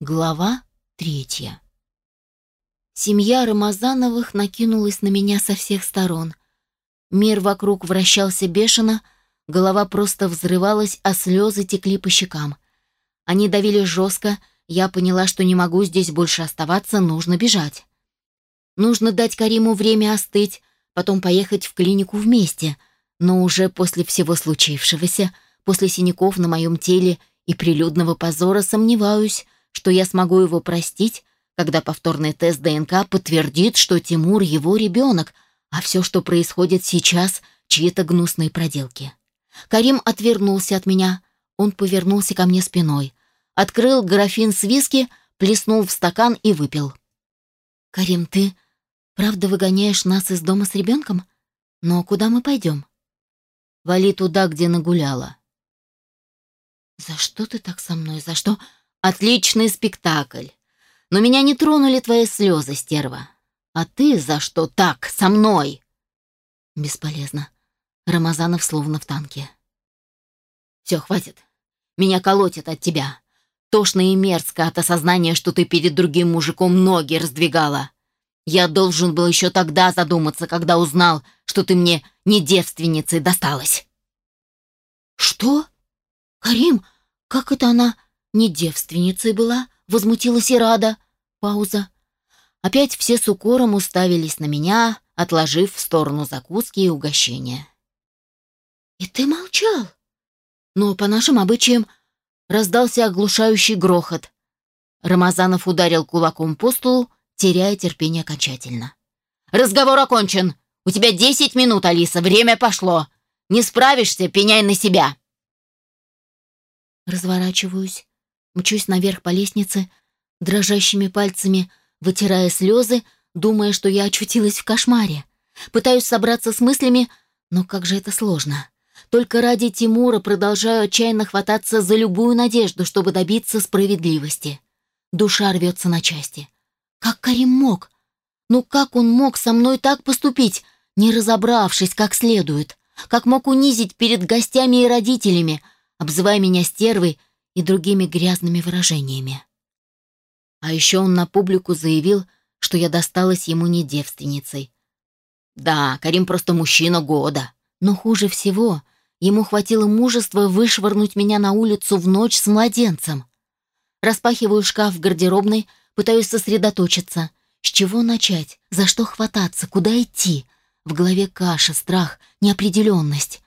Глава третья. Семья Рамазановых накинулась на меня со всех сторон. Мир вокруг вращался бешено, голова просто взрывалась, а слезы текли по щекам. Они давили жестко, я поняла, что не могу здесь больше оставаться, нужно бежать. Нужно дать Кариму время остыть, потом поехать в клинику вместе, но уже после всего случившегося, после синяков на моем теле и прилюдного позора сомневаюсь, что я смогу его простить, когда повторный тест ДНК подтвердит, что Тимур его ребенок, а все, что происходит сейчас, чьи-то гнусные проделки. Карим отвернулся от меня. Он повернулся ко мне спиной. Открыл графин с виски, плеснул в стакан и выпил. «Карим, ты правда выгоняешь нас из дома с ребенком? Но куда мы пойдем?» «Вали туда, где нагуляла». «За что ты так со мной? За что?» Отличный спектакль. Но меня не тронули твои слезы, стерва. А ты за что так со мной? Бесполезно. Рамазанов словно в танке. Все, хватит. Меня колотит от тебя. Тошно и мерзко от осознания, что ты перед другим мужиком ноги раздвигала. Я должен был еще тогда задуматься, когда узнал, что ты мне не девственницей досталась. Что? Карим, как это она не девственницей была, возмутилась и рада. Пауза. Опять все с укором уставились на меня, отложив в сторону закуски и угощения. «И ты молчал?» Но по нашим обычаям раздался оглушающий грохот. Рамазанов ударил кулаком по столу, теряя терпение окончательно. «Разговор окончен! У тебя десять минут, Алиса, время пошло! Не справишься, пеняй на себя!» Разворачиваюсь, Мчусь наверх по лестнице, дрожащими пальцами, вытирая слезы, думая, что я очутилась в кошмаре. Пытаюсь собраться с мыслями, но как же это сложно. Только ради Тимура продолжаю отчаянно хвататься за любую надежду, чтобы добиться справедливости. Душа рвется на части. Как Карим мог? Ну как он мог со мной так поступить, не разобравшись как следует? Как мог унизить перед гостями и родителями, обзывая меня стервой и другими грязными выражениями. А еще он на публику заявил, что я досталась ему не девственницей. Да, Карим просто мужчина года. Но хуже всего, ему хватило мужества вышвырнуть меня на улицу в ночь с младенцем. Распахиваю шкаф в гардеробной, пытаюсь сосредоточиться. С чего начать? За что хвататься? Куда идти? В голове каша, страх, неопределенность.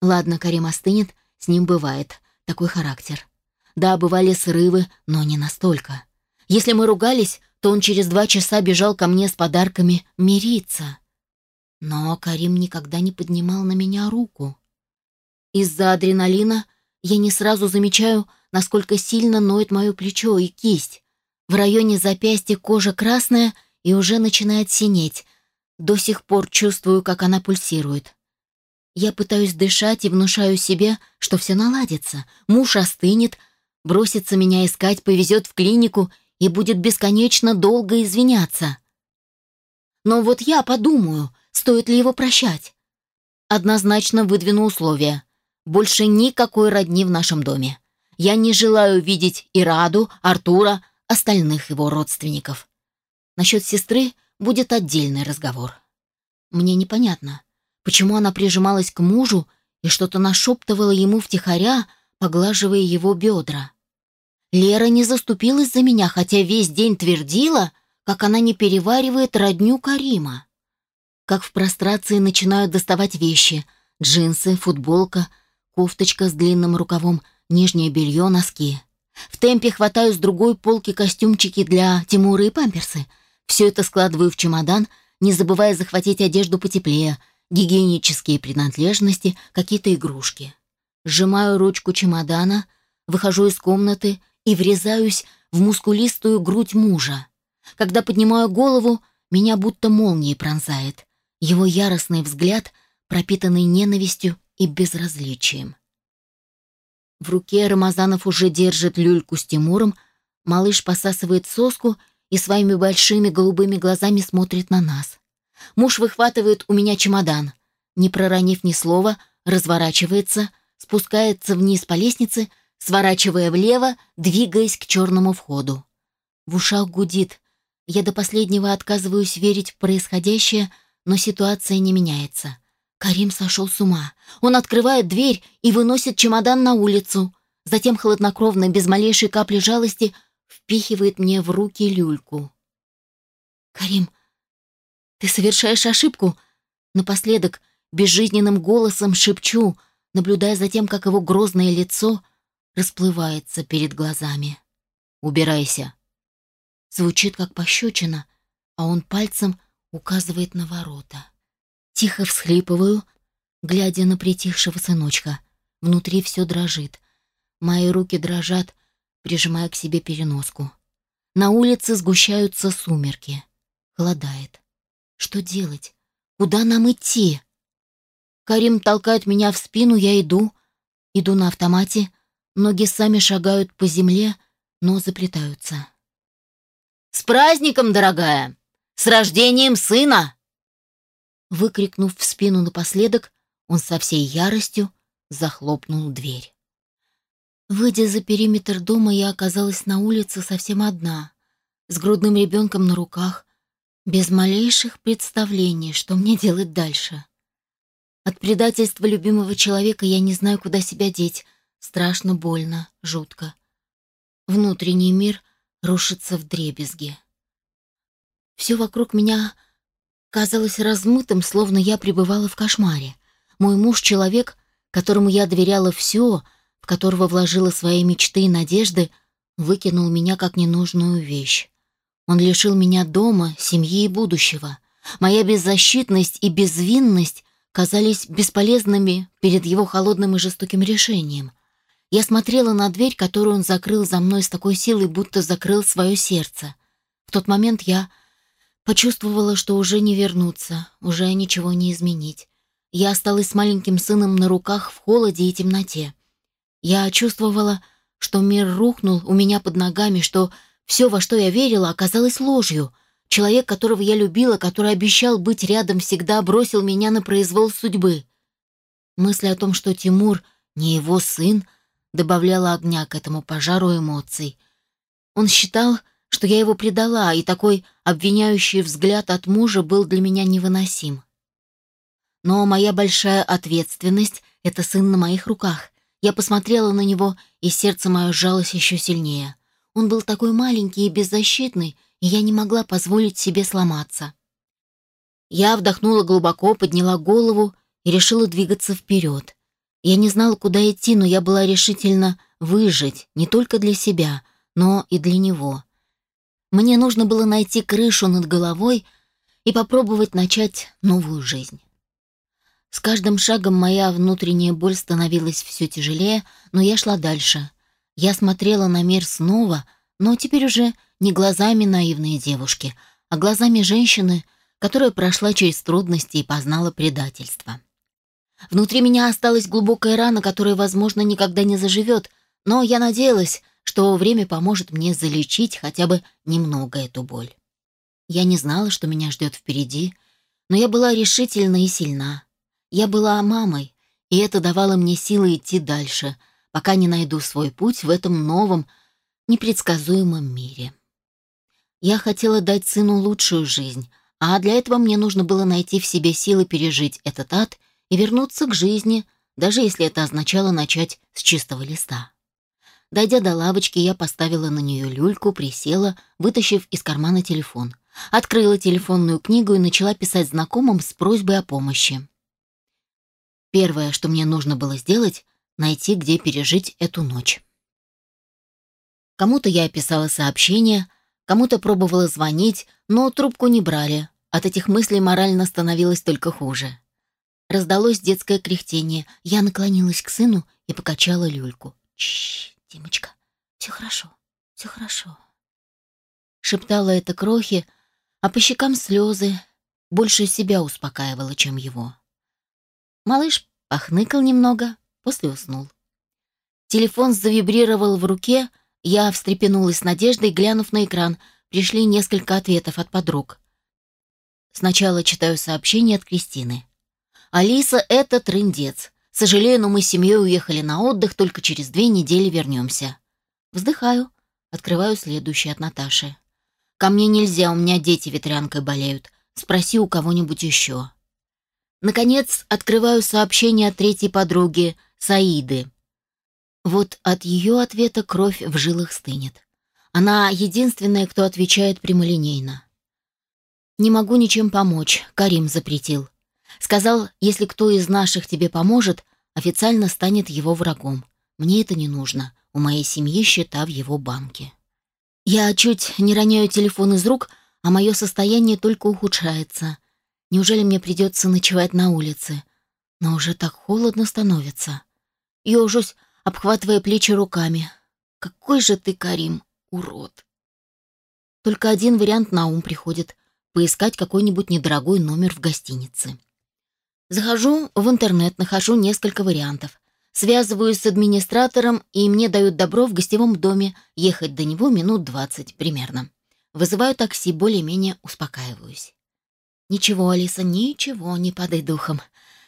Ладно, Карим остынет, с ним бывает такой характер. Да, бывали срывы, но не настолько. Если мы ругались, то он через два часа бежал ко мне с подарками мириться. Но Карим никогда не поднимал на меня руку. Из-за адреналина я не сразу замечаю, насколько сильно ноет мое плечо и кисть. В районе запястья кожа красная и уже начинает синеть. До сих пор чувствую, как она пульсирует. Я пытаюсь дышать и внушаю себе, что все наладится. Муж остынет, бросится меня искать, повезет в клинику и будет бесконечно долго извиняться. Но вот я подумаю, стоит ли его прощать. Однозначно выдвину условия. Больше никакой родни в нашем доме. Я не желаю видеть Ираду, Артура, остальных его родственников. Насчет сестры будет отдельный разговор. Мне непонятно, Почему она прижималась к мужу и что-то нашептывала ему втихаря, поглаживая его бедра? Лера не заступилась за меня, хотя весь день твердила, как она не переваривает родню Карима. Как в прострации начинают доставать вещи — джинсы, футболка, кофточка с длинным рукавом, нижнее белье, носки. В темпе хватаю с другой полки костюмчики для Тимура и памперсы. Все это складываю в чемодан, не забывая захватить одежду потеплее — гигиенические принадлежности, какие-то игрушки. Сжимаю ручку чемодана, выхожу из комнаты и врезаюсь в мускулистую грудь мужа. Когда поднимаю голову, меня будто молнией пронзает. Его яростный взгляд, пропитанный ненавистью и безразличием. В руке Рамазанов уже держит люльку с Тимуром, малыш посасывает соску и своими большими голубыми глазами смотрит на нас. Муж выхватывает у меня чемодан. Не проронив ни слова, разворачивается, спускается вниз по лестнице, сворачивая влево, двигаясь к черному входу. В ушах гудит. Я до последнего отказываюсь верить в происходящее, но ситуация не меняется. Карим сошел с ума. Он открывает дверь и выносит чемодан на улицу. Затем хладнокровно, без малейшей капли жалости, впихивает мне в руки люльку. «Карим, ты совершаешь ошибку!» Напоследок, безжизненным голосом шепчу, наблюдая за тем, как его грозное лицо расплывается перед глазами. «Убирайся!» Звучит как пощечина, а он пальцем указывает на ворота. Тихо всхлипываю, глядя на притихшего сыночка. Внутри все дрожит. Мои руки дрожат, прижимая к себе переноску. На улице сгущаются сумерки. Холодает. Что делать? Куда нам идти? Карим толкает меня в спину, я иду. Иду на автомате. Ноги сами шагают по земле, но заплетаются. «С праздником, дорогая! С рождением сына!» Выкрикнув в спину напоследок, он со всей яростью захлопнул дверь. Выйдя за периметр дома, я оказалась на улице совсем одна, с грудным ребенком на руках, без малейших представлений, что мне делать дальше. От предательства любимого человека я не знаю, куда себя деть. Страшно, больно, жутко. Внутренний мир рушится в дребезги. Все вокруг меня казалось размытым, словно я пребывала в кошмаре. Мой муж — человек, которому я доверяла все, в которого вложила свои мечты и надежды, выкинул меня как ненужную вещь. Он лишил меня дома, семьи и будущего. Моя беззащитность и безвинность казались бесполезными перед его холодным и жестоким решением. Я смотрела на дверь, которую он закрыл за мной с такой силой, будто закрыл свое сердце. В тот момент я почувствовала, что уже не вернуться, уже ничего не изменить. Я осталась с маленьким сыном на руках в холоде и темноте. Я чувствовала, что мир рухнул у меня под ногами, что все, во что я верила, оказалось ложью. Человек, которого я любила, который обещал быть рядом всегда, бросил меня на произвол судьбы. Мысль о том, что Тимур не его сын, добавляла огня к этому пожару эмоций. Он считал, что я его предала, и такой обвиняющий взгляд от мужа был для меня невыносим. Но моя большая ответственность — это сын на моих руках. Я посмотрела на него, и сердце мое сжалось еще сильнее. Он был такой маленький и беззащитный, и я не могла позволить себе сломаться. Я вдохнула глубоко, подняла голову и решила двигаться вперед. Я не знала, куда идти, но я была решительно выжить не только для себя, но и для него. Мне нужно было найти крышу над головой и попробовать начать новую жизнь. С каждым шагом моя внутренняя боль становилась все тяжелее, но я шла дальше. Я смотрела на мир снова, но теперь уже не глазами наивной девушки, а глазами женщины, которая прошла через трудности и познала предательство. Внутри меня осталась глубокая рана, которая, возможно, никогда не заживет, но я надеялась, что время поможет мне залечить хотя бы немного эту боль. Я не знала, что меня ждет впереди, но я была решительна и сильна. Я была мамой, и это давало мне силы идти дальше, пока не найду свой путь в этом новом, непредсказуемом мире. Я хотела дать сыну лучшую жизнь, а для этого мне нужно было найти в себе силы пережить этот ад и вернуться к жизни, даже если это означало начать с чистого листа. Дойдя до лавочки, я поставила на нее люльку, присела, вытащив из кармана телефон. Открыла телефонную книгу и начала писать знакомым с просьбой о помощи. Первое, что мне нужно было сделать, найти, где пережить эту ночь. Кому-то я описала сообщение, кому-то пробовала звонить, но трубку не брали. От этих мыслей морально становилось только хуже. Раздалось детское кряхтение. Я наклонилась к сыну и покачала люльку. Чш, Димочка, все хорошо, все хорошо. Шептала это крохи, а по щекам слезы. Больше себя успокаивала, чем его. Малыш похныкал немного, после уснул. Телефон завибрировал в руке, я встрепенулась с надеждой, глянув на экран. Пришли несколько ответов от подруг. Сначала читаю сообщение от Кристины. «Алиса — это трындец. Сожалею, но мы с семьей уехали на отдых, только через две недели вернемся. Вздыхаю, открываю следующий от Наташи. Ко мне нельзя, у меня дети ветрянкой болеют. Спроси у кого-нибудь еще. Наконец, открываю сообщение от третьей подруги, Саиды. Вот от ее ответа кровь в жилах стынет. Она единственная, кто отвечает прямолинейно. «Не могу ничем помочь», — Карим запретил. Сказал, если кто из наших тебе поможет, официально станет его врагом. Мне это не нужно. У моей семьи счета в его банке. Я чуть не роняю телефон из рук, а мое состояние только ухудшается. Неужели мне придется ночевать на улице? Но уже так холодно становится. Ёжусь, обхватывая плечи руками. Какой же ты, Карим, урод. Только один вариант на ум приходит — поискать какой-нибудь недорогой номер в гостинице. Захожу в интернет, нахожу несколько вариантов. Связываюсь с администратором, и мне дают добро в гостевом доме, ехать до него минут двадцать примерно. Вызываю такси, более-менее успокаиваюсь. Ничего, Алиса, ничего, не падай духом.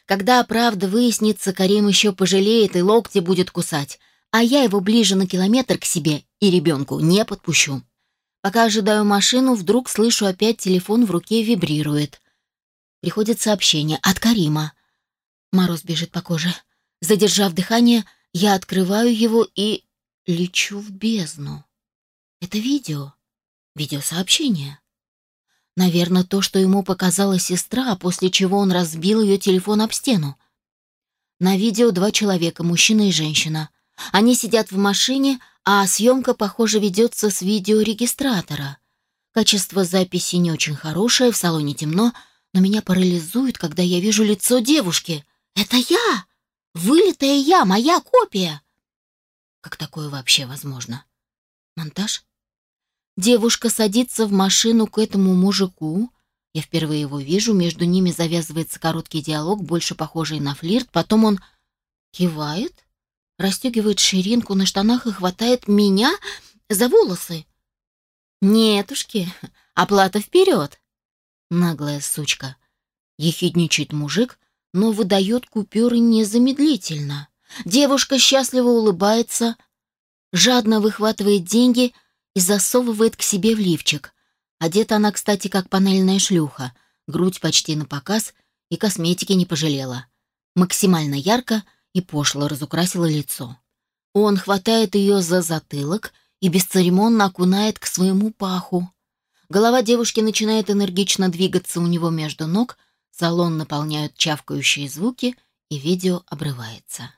Когда правда выяснится, Карим еще пожалеет и локти будет кусать, а я его ближе на километр к себе и ребенку не подпущу. Пока ожидаю машину, вдруг слышу опять телефон в руке вибрирует. Приходит сообщение от Карима. Мороз бежит по коже. Задержав дыхание, я открываю его и лечу в бездну. Это видео. Видеосообщение. Наверное, то, что ему показала сестра, после чего он разбил ее телефон об стену. На видео два человека, мужчина и женщина. Они сидят в машине, а съемка, похоже, ведется с видеорегистратора. Качество записи не очень хорошее, в салоне темно, но меня парализует, когда я вижу лицо девушки. Это я! Вылитая я, моя копия! Как такое вообще возможно? Монтаж? Девушка садится в машину к этому мужику. Я впервые его вижу, между ними завязывается короткий диалог, больше похожий на флирт. Потом он кивает, расстегивает ширинку на штанах и хватает меня за волосы. «Нетушки, оплата вперед!» Наглая сучка. Ехидничает мужик, но выдает купюры незамедлительно. Девушка счастливо улыбается, жадно выхватывает деньги и засовывает к себе в лифчик. Одета она, кстати, как панельная шлюха, грудь почти на показ и косметики не пожалела. Максимально ярко и пошло разукрасила лицо. Он хватает ее за затылок и бесцеремонно окунает к своему паху. Голова девушки начинает энергично двигаться у него между ног, салон наполняют чавкающие звуки, и видео обрывается.